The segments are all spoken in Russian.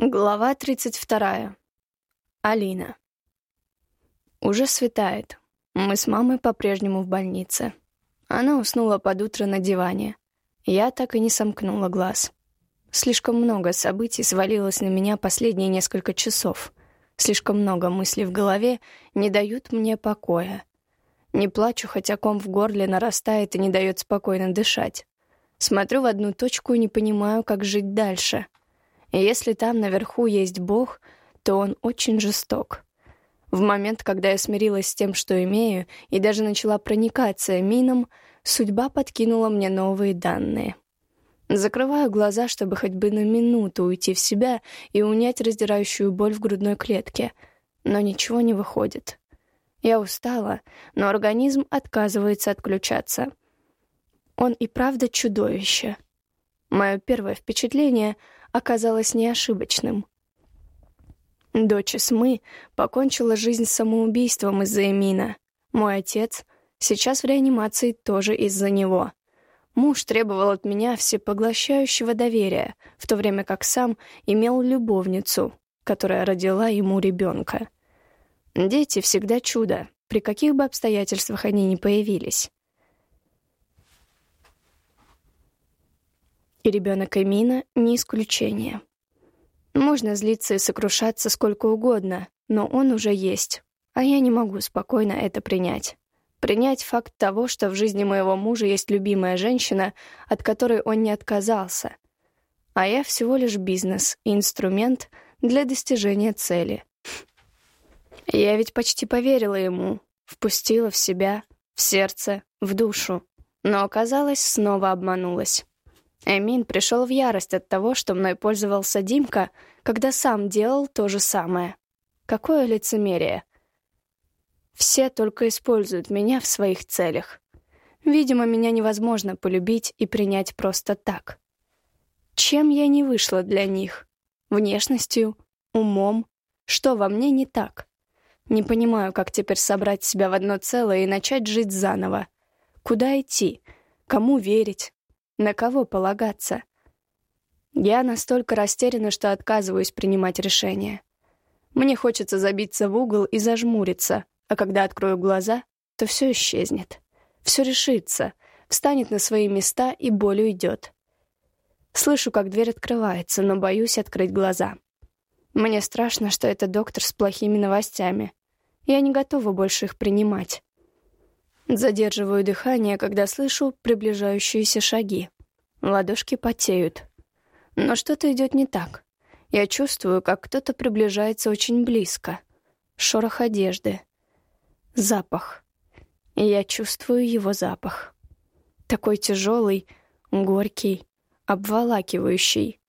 Глава 32. Алина. Уже светает. Мы с мамой по-прежнему в больнице. Она уснула под утро на диване. Я так и не сомкнула глаз. Слишком много событий свалилось на меня последние несколько часов. Слишком много мыслей в голове не дают мне покоя. Не плачу, хотя ком в горле нарастает и не дает спокойно дышать. Смотрю в одну точку и не понимаю, как жить дальше — и если там наверху есть Бог, то он очень жесток. В момент, когда я смирилась с тем, что имею, и даже начала проникаться мином, судьба подкинула мне новые данные. Закрываю глаза, чтобы хоть бы на минуту уйти в себя и унять раздирающую боль в грудной клетке, но ничего не выходит. Я устала, но организм отказывается отключаться. Он и правда чудовище. Мое первое впечатление — оказалось неошибочным. Дочь Смы покончила жизнь самоубийством из-за Эмина. Мой отец сейчас в реанимации тоже из-за него. Муж требовал от меня всепоглощающего доверия, в то время как сам имел любовницу, которая родила ему ребенка. Дети всегда чудо, при каких бы обстоятельствах они ни появились. И ребенок Эмина не исключение. Можно злиться и сокрушаться сколько угодно, но он уже есть, а я не могу спокойно это принять. Принять факт того, что в жизни моего мужа есть любимая женщина, от которой он не отказался. А я всего лишь бизнес и инструмент для достижения цели. Я ведь почти поверила ему, впустила в себя, в сердце, в душу. Но оказалось, снова обманулась. Эмин пришел в ярость от того, что мной пользовался Димка, когда сам делал то же самое. Какое лицемерие. Все только используют меня в своих целях. Видимо, меня невозможно полюбить и принять просто так. Чем я не вышла для них? Внешностью? Умом? Что во мне не так? Не понимаю, как теперь собрать себя в одно целое и начать жить заново. Куда идти? Кому верить? На кого полагаться? Я настолько растеряна, что отказываюсь принимать решения. Мне хочется забиться в угол и зажмуриться, а когда открою глаза, то все исчезнет. Все решится, встанет на свои места и боль уйдет. Слышу, как дверь открывается, но боюсь открыть глаза. Мне страшно, что это доктор с плохими новостями. Я не готова больше их принимать. Задерживаю дыхание, когда слышу приближающиеся шаги. Ладошки потеют. Но что-то идет не так. Я чувствую, как кто-то приближается очень близко. Шорох одежды. Запах. Я чувствую его запах. Такой тяжелый, горький, обволакивающий.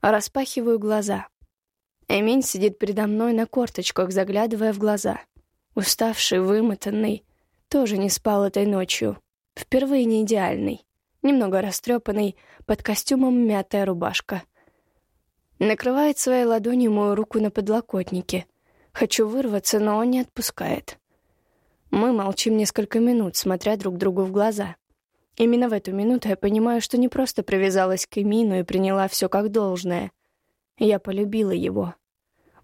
Распахиваю глаза. Эмин сидит передо мной на корточках, заглядывая в глаза. Уставший, вымотанный, тоже не спал этой ночью. Впервые не идеальный. Немного растрепанный, под костюмом мятая рубашка. Накрывает своей ладонью мою руку на подлокотнике. Хочу вырваться, но он не отпускает. Мы молчим несколько минут, смотря друг другу в глаза. Именно в эту минуту я понимаю, что не просто привязалась к Эмину и приняла все как должное. Я полюбила его.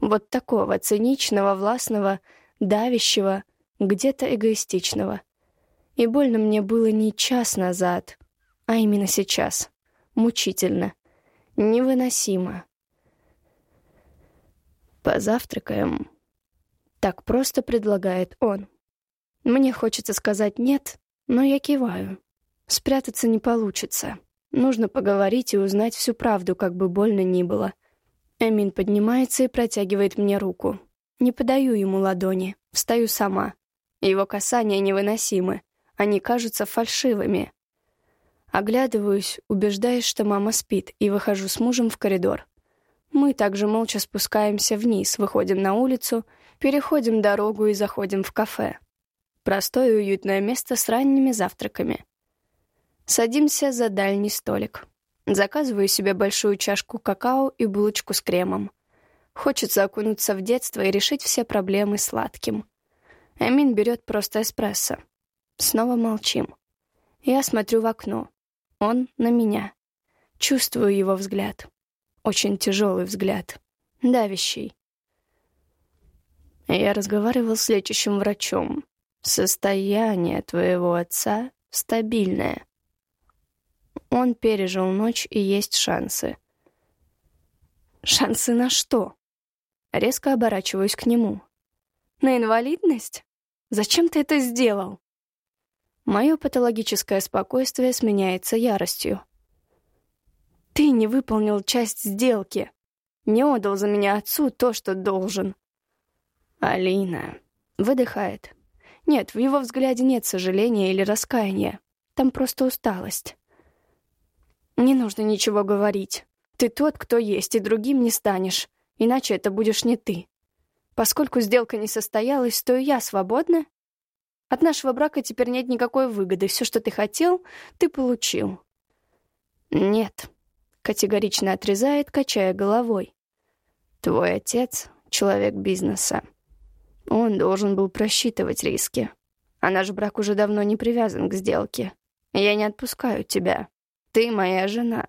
Вот такого циничного, властного, давящего, где-то эгоистичного. И больно мне было не час назад, а именно сейчас. Мучительно. Невыносимо. «Позавтракаем?» Так просто предлагает он. Мне хочется сказать «нет», но я киваю. Спрятаться не получится. Нужно поговорить и узнать всю правду, как бы больно ни было. Эмин поднимается и протягивает мне руку. Не подаю ему ладони, встаю сама. Его касания невыносимы. Они кажутся фальшивыми. Оглядываюсь, убеждаясь, что мама спит, и выхожу с мужем в коридор. Мы также молча спускаемся вниз, выходим на улицу, переходим дорогу и заходим в кафе. Простое и уютное место с ранними завтраками. Садимся за дальний столик. Заказываю себе большую чашку какао и булочку с кремом. Хочется окунуться в детство и решить все проблемы сладким. Эмин берет просто эспрессо. Снова молчим. Я смотрю в окно. Он на меня. Чувствую его взгляд. Очень тяжелый взгляд. давящий. Я разговаривал с лечащим врачом. Состояние твоего отца стабильное. Он пережил ночь, и есть шансы. Шансы на что? Резко оборачиваюсь к нему. На инвалидность? Зачем ты это сделал? Мое патологическое спокойствие сменяется яростью. Ты не выполнил часть сделки. Не отдал за меня отцу то, что должен. Алина выдыхает. Нет, в его взгляде нет сожаления или раскаяния. Там просто усталость. Не нужно ничего говорить. Ты тот, кто есть, и другим не станешь. Иначе это будешь не ты. Поскольку сделка не состоялась, то и я свободна. От нашего брака теперь нет никакой выгоды. Все, что ты хотел, ты получил. Нет, категорично отрезает, качая головой. Твой отец — человек бизнеса. Он должен был просчитывать риски. А наш брак уже давно не привязан к сделке. Я не отпускаю тебя. Ты моя жена.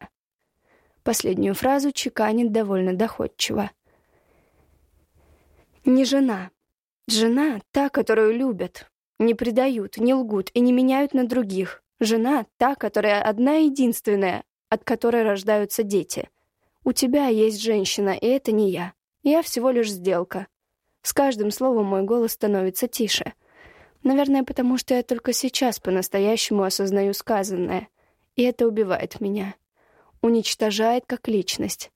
Последнюю фразу чеканит довольно доходчиво. Не жена. Жена — та, которую любят. Не предают, не лгут и не меняют на других. Жена — та, которая одна единственная, от которой рождаются дети. У тебя есть женщина, и это не я. Я всего лишь сделка. С каждым словом мой голос становится тише. Наверное, потому что я только сейчас по-настоящему осознаю сказанное. И это убивает меня. Уничтожает как личность,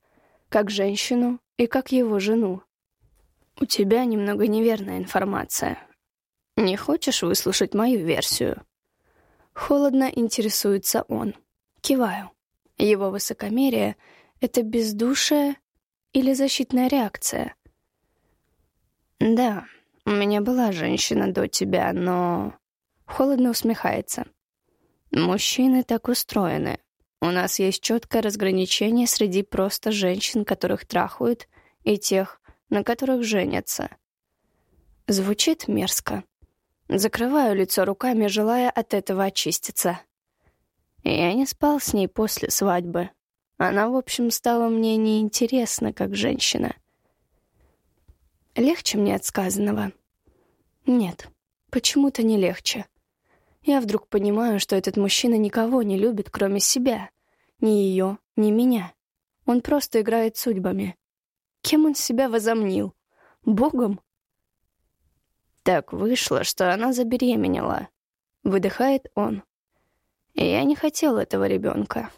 как женщину и как его жену. «У тебя немного неверная информация. Не хочешь выслушать мою версию?» Холодно интересуется он. Киваю. Его высокомерие — это бездушие или защитная реакция? «Да, у меня была женщина до тебя, но...» Холодно усмехается. «Мужчины так устроены. У нас есть четкое разграничение среди просто женщин, которых трахают, и тех, на которых женятся. Звучит мерзко. Закрываю лицо руками, желая от этого очиститься. Я не спал с ней после свадьбы. Она, в общем, стала мне неинтересна как женщина. Легче мне от сказанного? Нет, почему-то не легче. Я вдруг понимаю, что этот мужчина никого не любит, кроме себя. Ни ее, ни меня. Он просто играет судьбами. Кем он себя возомнил? Богом? Так вышло, что она забеременела. Выдыхает он. я не хотел этого ребенка.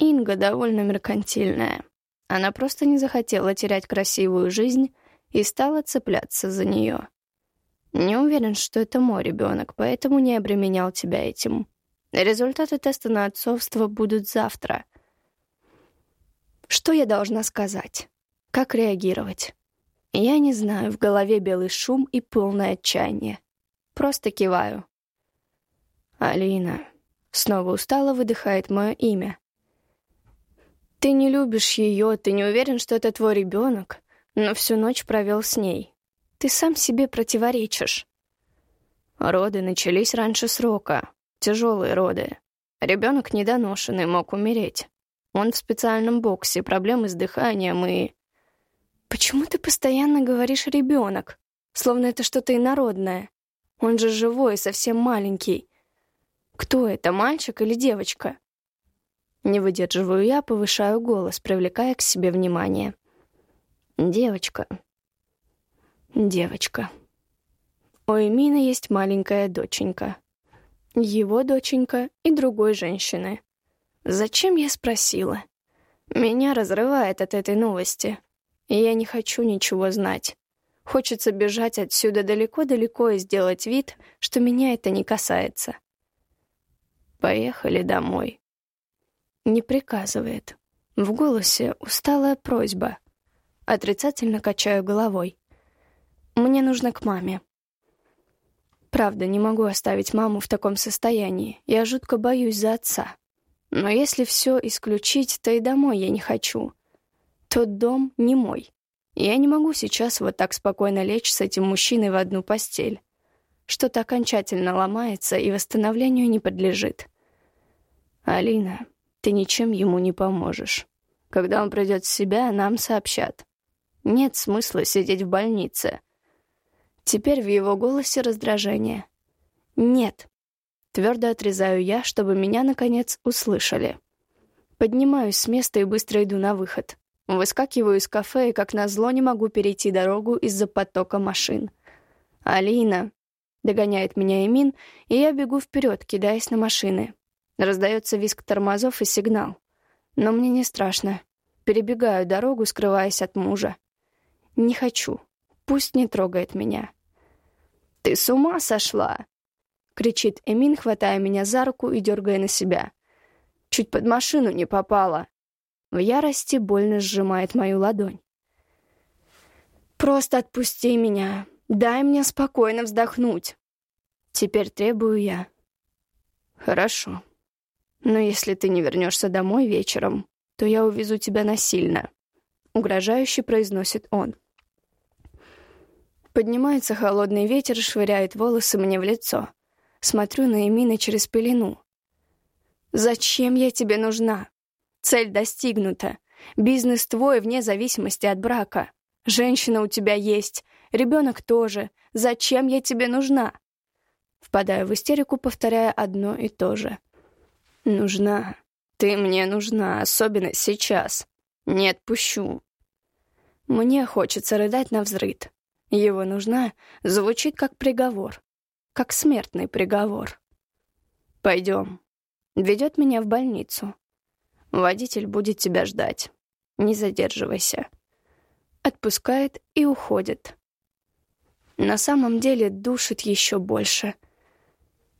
Инга довольно меркантильная. Она просто не захотела терять красивую жизнь и стала цепляться за нее. Не уверен, что это мой ребенок, поэтому не обременял тебя этим. Результаты теста на отцовство будут завтра. Что я должна сказать? Как реагировать? Я не знаю, в голове белый шум и полное отчаяние. Просто киваю. «Алина», — снова устало выдыхает мое имя. «Ты не любишь ее, ты не уверен, что это твой ребенок, но всю ночь провел с ней. Ты сам себе противоречишь». Роды начались раньше срока. Тяжелые роды. Ребенок недоношенный, мог умереть. Он в специальном боксе, проблемы с дыханием и... «Почему ты постоянно говоришь «ребенок», словно это что-то инородное? Он же живой, совсем маленький. Кто это, мальчик или девочка?» Не выдерживаю я, повышаю голос, привлекая к себе внимание. «Девочка. Девочка. У Эмина есть маленькая доченька. Его доченька и другой женщины. Зачем я спросила? Меня разрывает от этой новости и я не хочу ничего знать. Хочется бежать отсюда далеко-далеко и сделать вид, что меня это не касается. «Поехали домой». Не приказывает. В голосе усталая просьба. Отрицательно качаю головой. Мне нужно к маме. Правда, не могу оставить маму в таком состоянии. Я жутко боюсь за отца. Но если все исключить, то и домой я не хочу. Тот дом не мой. Я не могу сейчас вот так спокойно лечь с этим мужчиной в одну постель. Что-то окончательно ломается и восстановлению не подлежит. Алина, ты ничем ему не поможешь. Когда он придет в себя, нам сообщат. Нет смысла сидеть в больнице. Теперь в его голосе раздражение. «Нет». Твердо отрезаю я, чтобы меня, наконец, услышали. Поднимаюсь с места и быстро иду на выход. Выскакиваю из кафе и, как назло, не могу перейти дорогу из-за потока машин. «Алина!» — догоняет меня Эмин, и я бегу вперед, кидаясь на машины. Раздается визг тормозов и сигнал. Но мне не страшно. Перебегаю дорогу, скрываясь от мужа. Не хочу. Пусть не трогает меня. «Ты с ума сошла!» — кричит Эмин, хватая меня за руку и дергая на себя. «Чуть под машину не попала!» В ярости больно сжимает мою ладонь. «Просто отпусти меня. Дай мне спокойно вздохнуть!» Теперь требую я. «Хорошо. Но если ты не вернешься домой вечером, то я увезу тебя насильно», — угрожающе произносит он. Поднимается холодный ветер швыряет волосы мне в лицо. Смотрю на Эмина через пелену. «Зачем я тебе нужна? Цель достигнута. Бизнес твой вне зависимости от брака. Женщина у тебя есть, ребенок тоже. Зачем я тебе нужна?» Впадаю в истерику, повторяя одно и то же. «Нужна. Ты мне нужна, особенно сейчас. Не отпущу». Мне хочется рыдать на взрыд. Его нужна звучит как приговор как смертный приговор. «Пойдем». Ведет меня в больницу. Водитель будет тебя ждать. Не задерживайся. Отпускает и уходит. На самом деле душит еще больше.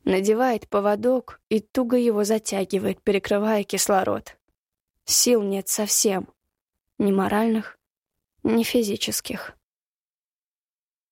Надевает поводок и туго его затягивает, перекрывая кислород. Сил нет совсем. Ни моральных, ни физических.